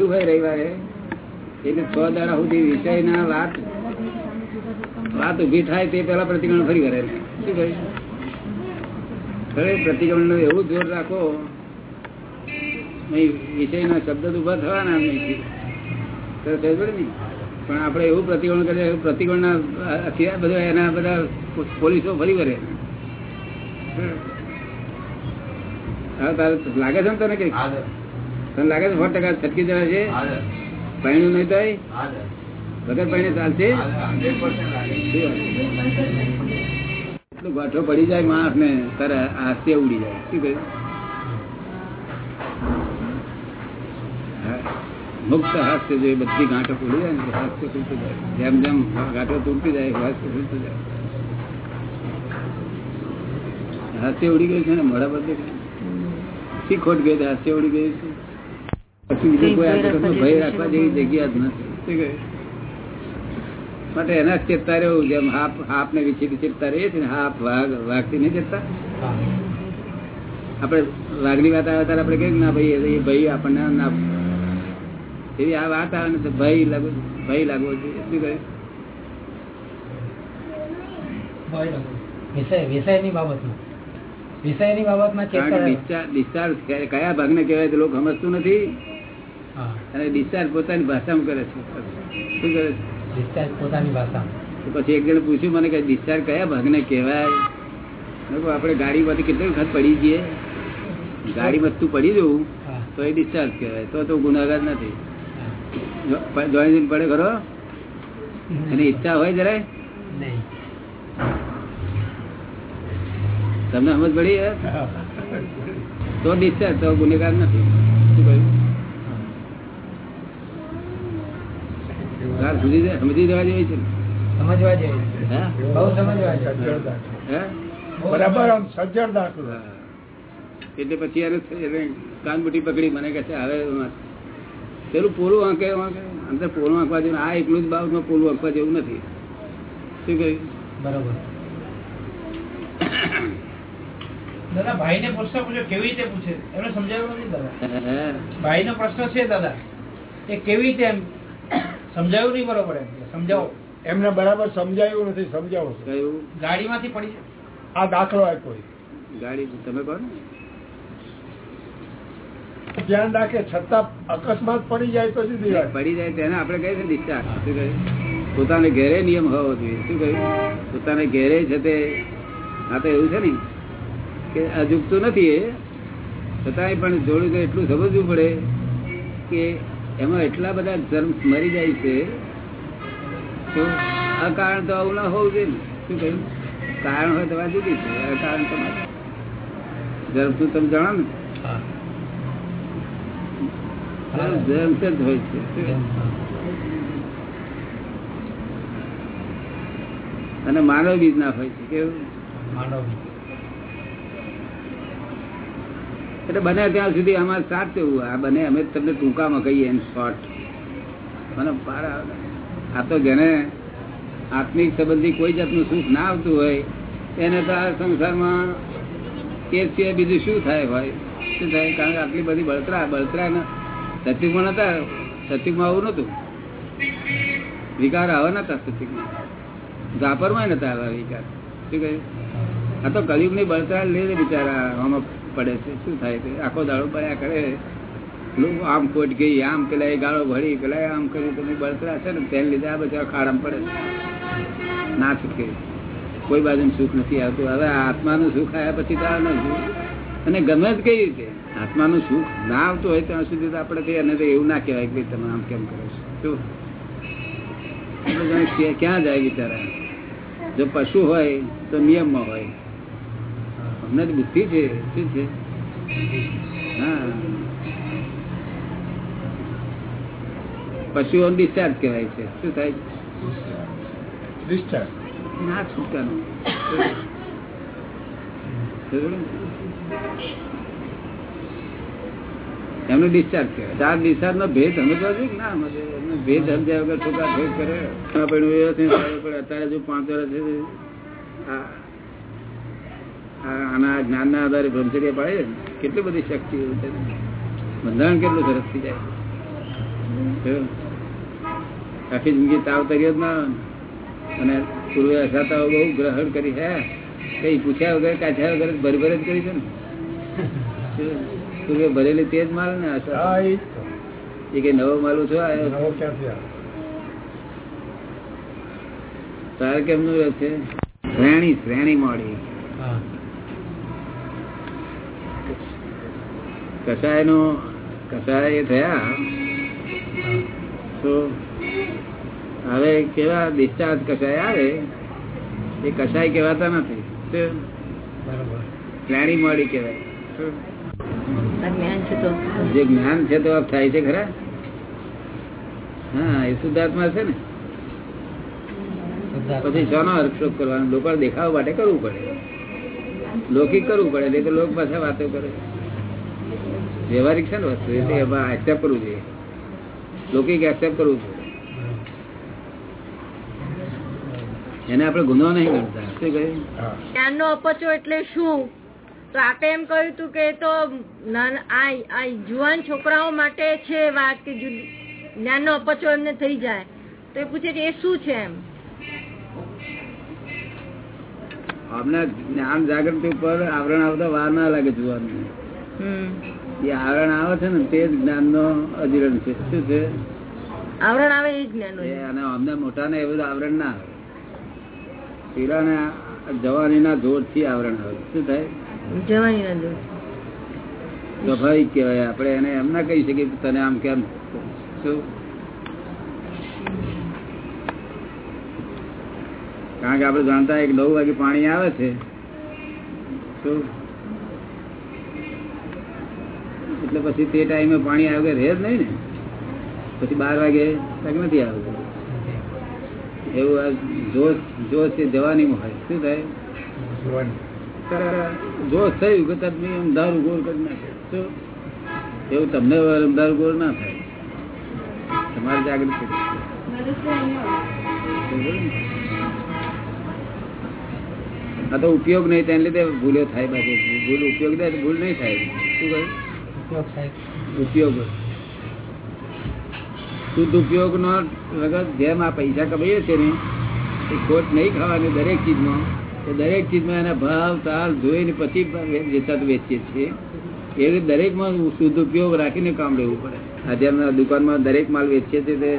શું હોય રવિવારે એટલે છ દાડા સુધી વિષયના વાત વાત ઊભી થાય તે પેલા પ્રતિક્રમણ ફરી કરે. શું કહ્યું પ્રતિક્રમણનું એવું જોર રાખો વિષય ના શબ્દ ઊભા થવાના નહીં. ને? પણ આપણે એવું પ્રતિકોણ કરીએ પ્રતિકોણ ના બધા એના બધા પોલીસો ફરી કરે લાગે છે ને તને કઈ તને લાગે છે સો ટકા છટકી જવા છે? પાણી નહીં થાય? વગર પાણી ચાલશે? એટલું ગાંઠો પડી જાય માણસ ને તારે હાસ્ય ઉડી જાય. શું કહ્યું? મુક્ત હાસ્ય જે બધી ગાંઠો પડી જાય ને હાસ્ય તૂટતું જાય. જેમ જેમ ગાંઠો તૂટતી જાય હાસ્ય તૂટતું જાય. હાસ્ય ઉડી ગયું છે ને મોડા બધે શી ખોટ ગઈ હાસ્ય ઉડી ગયું છે? પછી બીજું કોઈ આ જગતમાં ભય રાખવા જેવી જગ્યા જ નથી. માટે એના ચેતતા રહેવું જેમ હાપ હાપ ને વિચિત ચેતતા રહીએ છીએ ને હાપ વાઘ વાઘથી નહીં ચેતતા? આપણે વાઘની વાત આવે ત્યારે આપણે કહીએ ના ભાઈ એ ભાઈ આપણને ના એવી આ વાત આવે ને તો ભય લાગવો ભય લાગવો જોઈએ. શું કહ્યું વિષય વિષયની બાબતમાં. વિષયની બાબતમાં કારણ કે ચેતતા ડિસ્ચાર્જ કયા ભાગને કહેવાય તે લોકો સમજતું નથી. અને ડિસ્ચાર્જ પોતાની ભાષામાં કરે છે. શું કરે છે? ડિસ્ચાર્જ પોતાની ભાષા પછી એક જણ પૂછ્યું મને કે ડિસ્ચાર્જ કયા ભાગને કહેવાય? આપણે ગાડીમાંથી કેટલી વખત પડી જઈએ? ગાડીમાં તું પડી જવું તો એ ડિસ્ચાર્જ કહેવાય. તો તો ગુનાગાર નથી. જોઈન પડે ખરો? એની ઈચ્છા હોય જરાય? તમને સમજ પડી? તો ડિસ્ચાર્જ તો ગુનેગાર નથી. શું કહ્યું? ગાર સમજી સમજી જવા છે સમજવા જેવી બહુ સમજવા બરાબર આમ સજ્જડ દાખલો એટલે પછી એને કાનબુટી પકડી મને કહે છે હવે પેલું પૂરું આંકે આંકે અંદર પૂરું આંકવા જેવું આ એકલું જ બાબતમાં પૂરું આંકવા જેવું નથી. શું કહ્યું? બરાબર. દાદા ભાઈ ને પ્રશ્ન પૂછ્યો કેવી રીતે પૂછે? એમને સમજાવ્યું નથી દાદા. ભાઈ નો પ્રશ્ન છે દાદા એ કેવી રીતે એમ સમજાવ્યું નહીં બરોબર એમ? સમજાવો. એમને બરાબર સમજાયું નથી સમજાવો ગાડીમાંથી પડી છે આ દાખલો આપ્યો. ગાડી તમે કહો ધ્યાન રાખે છતાં અકસ્માત પડી જાય તો જુદી પડી જાય તેને આપણે કહીએ છીએ ડિસ્ચાર્જ. શું કહ્યું? પોતાને ઘેરે નિયમ હોવો જોઈએ. શું કહ્યું? પોતાને ઘેરે છે તે. આ તો એવું છે ને કે અજુકતું નથી એ. છતાંય પણ જોડું તો એટલું સમજવું પડે કે એમાં એટલા બધા જર્મ મરી જાય છે તો આ કારણ તો આવું ના હોવું જોઈએ શું કહ્યું? કારણ હોય તો વાત જુદી છે કારણ તમારે જન્મતું તમે જાણો ને? જર્મ જ હોય છે. અને માનવ બીજ ના હોય છે કેવું? માનવ એટલે બને ત્યાં સુધી અમારે સાથ એવું આ બને, અમે તમને ટૂંકામાં કહીએ એમ શોર્ટ મને પાર આ તો જેને આત્મિક સંબંધી કોઈ જાતનું સુખ ના આવતું હોય, એને તો આ સંસારમાં એ સિવાય બીજું શું થાય ભાઈ શું થાય? કારણ કે આટલી બધી બળતરા બળતરા એના સત્યુગમાં નતા સત્યુગમાં આવું નતું. વિકાર આવા નતા સત્યુગમાં જાપરમાં નતા આવા વિકાર. શું કહ્યું? આ તો કલયુગની બળતરા લે બિચારા, આમાં પડે છે. શું થાય છે? આખો દાડો પડ્યા કરે. આમ કોટ ગઈ, આમ પેલા એ ગાળો ભરી પેલા આમ કર્યું તમે બળતરા છે ને? તેને લીધે, આ બધા ખાડામ પડે ના છૂટકે. કોઈ બાજુ સુખ નથી આવતું. હવે આત્માનું સુખ આવ્યા પછી તો નથી અને ગમે જ કઈ રીતે. આત્માનું સુખ ના આવતું હોય ત્યાં સુધી તો આપણે કહીએ અને તો એવું ના કહેવાય કે તમે આમ કેમ કરો છો? શું? ક્યાં જાય બિચારા? જો પશુ હોય, તો નિયમમાં હોય. અમને બુદ્ધિ છે શું છે? પશુઓ ડિસ્ચાર્જ કહેવાય છે. શું થાય? ડિસ્ચાર્જ ના છૂટકાનું એમનો ડિસ્ચાર્જ કહેવાય. ચાર ડિસ્ચાર્જ નો ભેદ સમજવા છે ના ભેદ સમજ્યા વગર છોકરા ભેદ કરે. પણ અત્યારે જો પાંચ વર્ષ છે આ જ્ઞાન ના આધારે બ્રહ્મચર્ય પાડે કેટલી બધી શક્તિઓ છે. બંધારણ કેટલું સરસ થઈ જાય. આખી જિંદગી તાવ તર્યો જ ના અને પૂર્વે અસાતાઓ બહુ ગ્રહણ કરી હે કઈ પૂછ્યા વગર કાઢ્યા વગર ભરભર જ કરી છે ને. પૂર્વે ભરેલી તે જ માલ ને એ કઈ નવો માલ છો? તારે કેમનું રહે છે? શ્રેણી શ્રેણી મોડી. કસાય નો કસાય એ થયા. તો હવે કેવા ડિસ્ચાર્જ કસાય આવે એ કસાય કહેવાતા નથી. શું? મળી કહેવાય. જ્ઞાન જે જ્ઞાન છે તો આપ થાય છે ખરા? હા એ શુદ્ધાત્મા છે ને. પછી શાનો હર્ષોપ કરવાનો? લોકો દેખાવા માટે કરવું પડે. લૌકિક કરવું પડે નહીં તો લોક પાછા વાતો કરે. વ્યવહારિક છે ને વસ્તુ એ એક્સેપ્ટ કરવું જોઈએ. લૌકિક એક્સેપ્ટ કરવું જોઈએ એને આપણે ગુનો નહીં ગણતા. શું કહ્યું જ્ઞાનનો અપચો એટલે શું? તો આપે એમ કહ્યું હતું કે તો જુવાન છોકરાઓ માટે છે વાત કે જ્ઞાનનો અપચો એમને થઈ જાય. તો એ પૂછે કે એ શું છે એમ? અમને જ્ઞાન જાગૃતિ ઉપર આવરણ આવતા વાર ના લાગે જોવાનું. એ આવરણ આવે છે ને તે જ્ઞાન નો અધિરણ છે. શું છે? આવરણ આવે એ જ્ઞાન અને અમને મોટા ને એવું આવરણ ના આવે. પીડાને જવાની ના જોરથી આવરણ આવે. શું થાય? જવાની ના જોર સ્વાભાવિક કહેવાય. આપણે એને એમ ના કહી શકીએ તને આમ કેમ? શું? કારણ કે આપણે જાણતા એક નવ વાગે પાણી આવે છે. શું? એટલે પછી તે ટાઈમે પાણી આવે કે રહે જ નહીં ને? પછી બાર વાગે તક નથી આવતું એવું જોશ જોશ એ જવાની હોય. શું થાય? જોશ થયું કે તમે અમદાવાદ ગોળ કરી નાખે. શું? એવું તમને અમદાવાદ ગોળ ના થાય? તમારે જાગૃત આ તો ઉપયોગ નહીં, તેને લીધે ભૂલો થાય બાકી. ભૂલ ઉપયોગ થાય ભૂલ નહીં થાય. શું કહ્યું? ઉપયોગ થાય. ઉપયોગ શુદ્ધ ઉપયોગ નો વગર જેમ આ પૈસા કમાઈએ છે ને એ ખોટ નહીં ખાવાની દરેક ચીજમાં. તો દરેક ચીજમાં એના ભાવ તાલ જોઈને પછી વેચાતું વેચીએ છીએ. એ દરેકમાં શુદ્ધ ઉપયોગ રાખીને કામ લેવું પડે. આજે અમે દુકાનમાં દરેક માલ વેચીએ છીએ તે.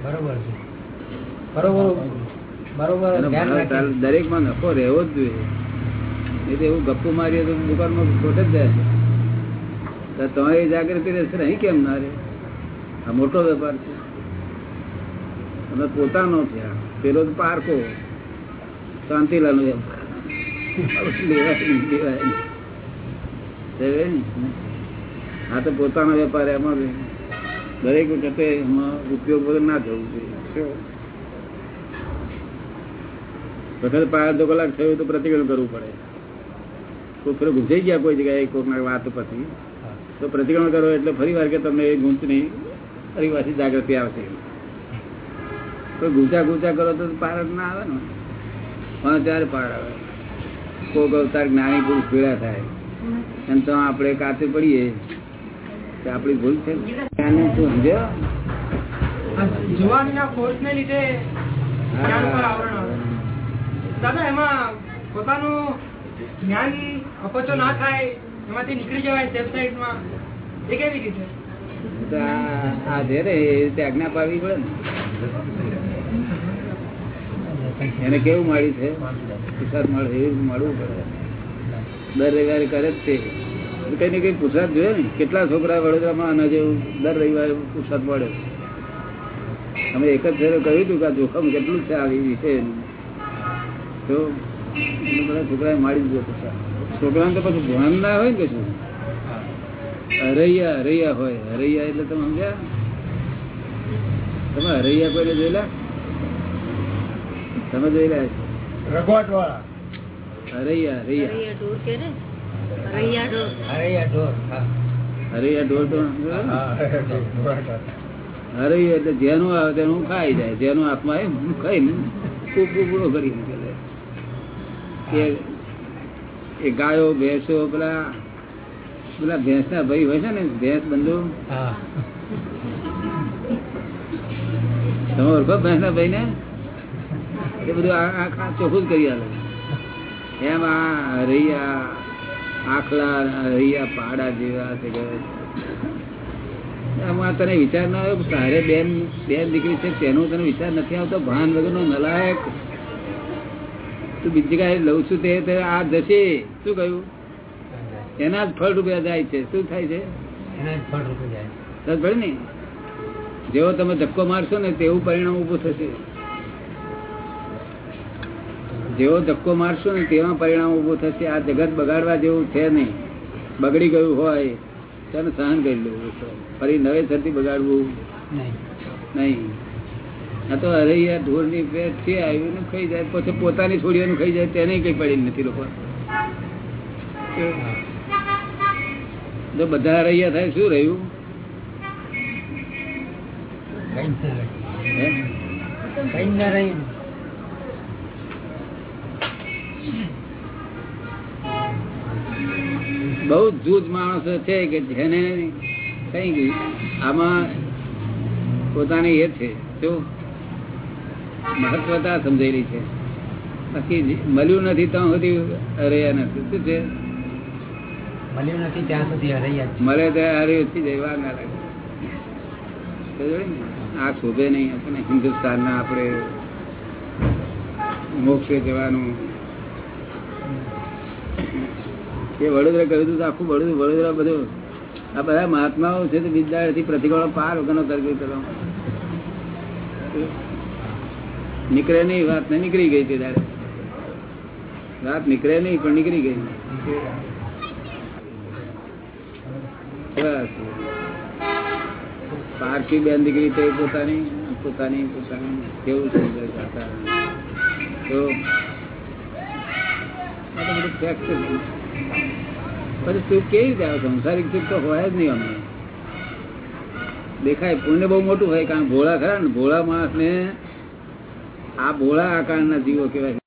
બરોબર છે. બરોબર બરોબર દરેકમાં નફો રહેવો જ જોઈએ. એટલે એવું ગપ્પુ મારીએ તો દુકાનમાં ખોટ જ જાય તમારી જાગૃતિ રહેશે અહીં કેમ ના રહે? આ મોટો વેપાર છે. અમે પોતાનો છે. પેલો તો પારકો. શાંતિલાલ વેપાર? આ તો પોતાનો વેપાર એમાં દરેક વખતે એમાં ઉપયોગ વગર ના થવું જોઈએ? વખત પાંચ અડધો કલાક થયું તો પ્રતિક્રમણ કરવું પડે. કોઈ ગુંજાઈ ગયા કોઈ જગ્યાએ કોઈક વાત પછી. તો પ્રતિક્રમણ કરો એટલે ફરી વાર કે તમને એ ગૂંચની ફરી પાછી જાગૃતિ આવશે. કોઈ ગુંચા ગુંચા કરો તો પાર ના આવે ને. પણ ત્યારે પાર આવે. કોક અવતાર જ્ઞાની પુરુષ ભેળા થાય. એમ તો આપણે કાચે પડીએ. તો આપણી ભૂલ છે શું સમજ્યો? જ્ઞાન એમાં પોતાનું જ્ઞાન અપચો ના થાય એને કેવું મળ્યું છે? પુરસાદ મળે, એવું મળવું પડે. દર રવિવારે કરે જ તે. કઈ ને કઈ પુરસાદ જોયે ને. કેટલા છોકરા વડોદરામાં આના જેવું દર રવિવારે પુરસાદ મળે. અમે એક જ ફેરો કહ્યું હતું કે જોખમ કેટલું છે આવી વિશે તો બધા છોકરાએ મારી દીધો પુરસાદ. છોકરાને તો પછી ધ્યાન ના હોય ને કશું? હરૈયા હરૈયા હોય. હરૈયા એટલે તમે સમજ્યા? તમે હરૈયા કોઈને જોયેલા? તમે જોયેલા રઘવાટ વાળા હરૈયા હરૈયા. હરૈયા ઢોર તો. હરૈયા એટલે જેનું આવે તેનું ખાઈ જાય. જેનું હાથમાં આવે ખાઈ ને ખૂબ પૂરો કરી નીકળે કે એ ગાયો ભેંસો પેલા પેલા ભેંસના ભાઈ હોય છે ને ભેંસ બંધુ. તમે ઓળખો ભેંસના ભાઈ ને એ બધું આ- ચોખ્ખું જ કરી આલે. એમ આ રૈયા આખલા રૈયા પાડા જેવા છે આમાં તને વિચાર ના આવ્યો તારે બેન બેન દીકરી છે તેનો તને વિચાર નથી આવતો? ભાન વગરનો નલાયક તું બીજી જગ્યાએ લઉં છું તે આ જશે. શું કહ્યું? એના જ ફળ રૂપિયા જાય છે. શું થાય છે? ને? જેવો તમે ધક્કો મારશો ને તેવું પરિણામ ઉભું થશે. જેવો ધક્કો મારશો ને તેવા પરિણામ ઉભું થશે. આ જગત બગાડવા જેવું છે નહીં. બગડી ગયું હોય તેને સહન કરી લેવું ફરી નવેસરથી બગાડવું. નહીં. તો હરૈયા ઢોરની પેટ છે આવ્યું ને ખાઈ જાય પછી પોતાની છોડીઓનું ખાઈ જાય તેને કઈ પડી નથી લોકો. જો બધા રહ્યા થાય શું રહ્યું? બહુ જૂજ માણસો છે કે જેને કઈ આમાં પોતાની એ છે શું? મહત્વતા સમજેલી છે. બાકી મળ્યું નથી ત્યાં સુધી અરૈયા નથી. શું છે? મળ્યું નથી ત્યાં સુધી અરૈયા મળે ત્યારે હારી ઓછી જવા ના લાગે. આ શોભે નહીં આપણે હિન્દુસ્તાનના આપણે મોક્ષે જવાનું. એ વડોદરા કહ્યું હતું આખું વડોદરા વડોદરા બધું આ બધા મહાત્માઓ છે તો વિદ્યાર્થી પ્રતિકોળ પાર વગરનો તરગી કરો નીકળે નહીં, વાત ને નીકળી ગઈ તે દાડે વાત નીકળે નહીં, પણ નીકળી ગઈ. બસ. પારકી બેન દીકરી તે પોતાની પોતાની પોતાની, કેવું છે. પછી સુખ કેવી રીતે આવે? સંસારિક તો હોય જ નહીં અમને દેખાય, પુણ્ય બહુ મોટું હોય, કારણ ભોળા ખરા ને, ભોળા માણસ ને આ ભોળા આકારના જીવો કેવાય